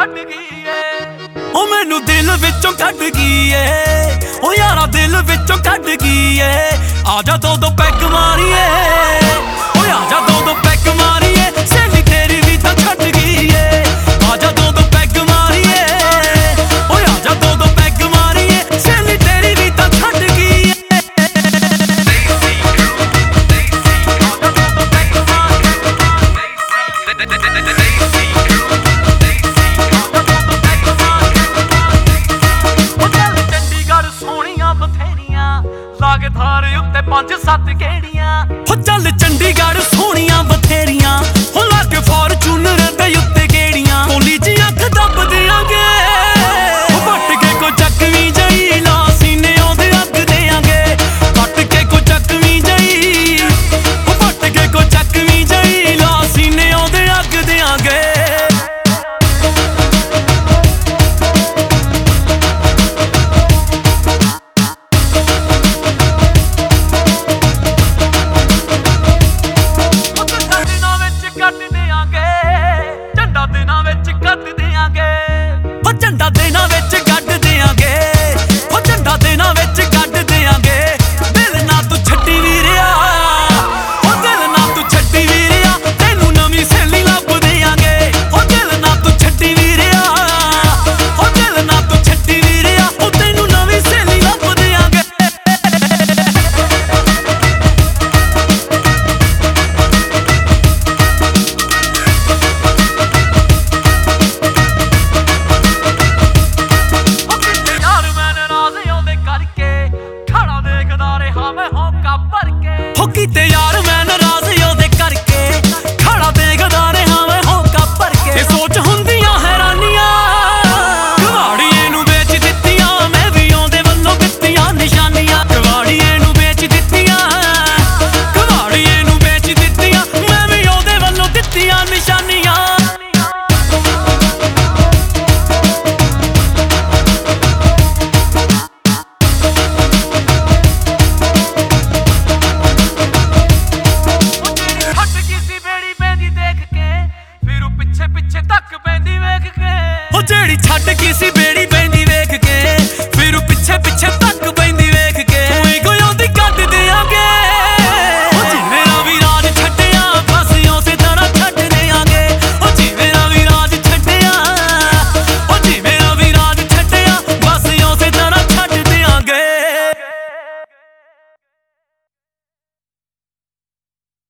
ਕੱਢ ਗਈ ਏ ਉਹ ਮੈਨੂੰ ਦਿਲ ਵਿੱਚੋਂ ਕੱਢ ਗਈ ਏ ਉਹ ਯਾਰਾ ਦਿਲ ਵਿੱਚੋਂ ਕੱਢ ਗਈ ਏ ਆ ਜਾ ਦੋ ਦੋ ਪੈਗ ਮਾਰੀਏ। ਬਥੇਰੀਆਂ। ਲਾਗ ਥਾਰ ਉੱਤੇ ਪੰਜ ਸੱਤ ਕਿਹੜੀਆਂ। ਹੋ ਚੱਲ ਚੰਡੀਗੜ੍ਹ ਸੋਹਣੀਆਂ tienda ਹੋਵੇ ਹੋਕਾ ਭਰ ਕੇ। ਹੋ ਕੀਤੇ ਯਾਰ ਮੈਂ ਉਹ ਜਿਹੜੀ ਛੱਡ ਕੇ ਸੀ ਬੇੜੀ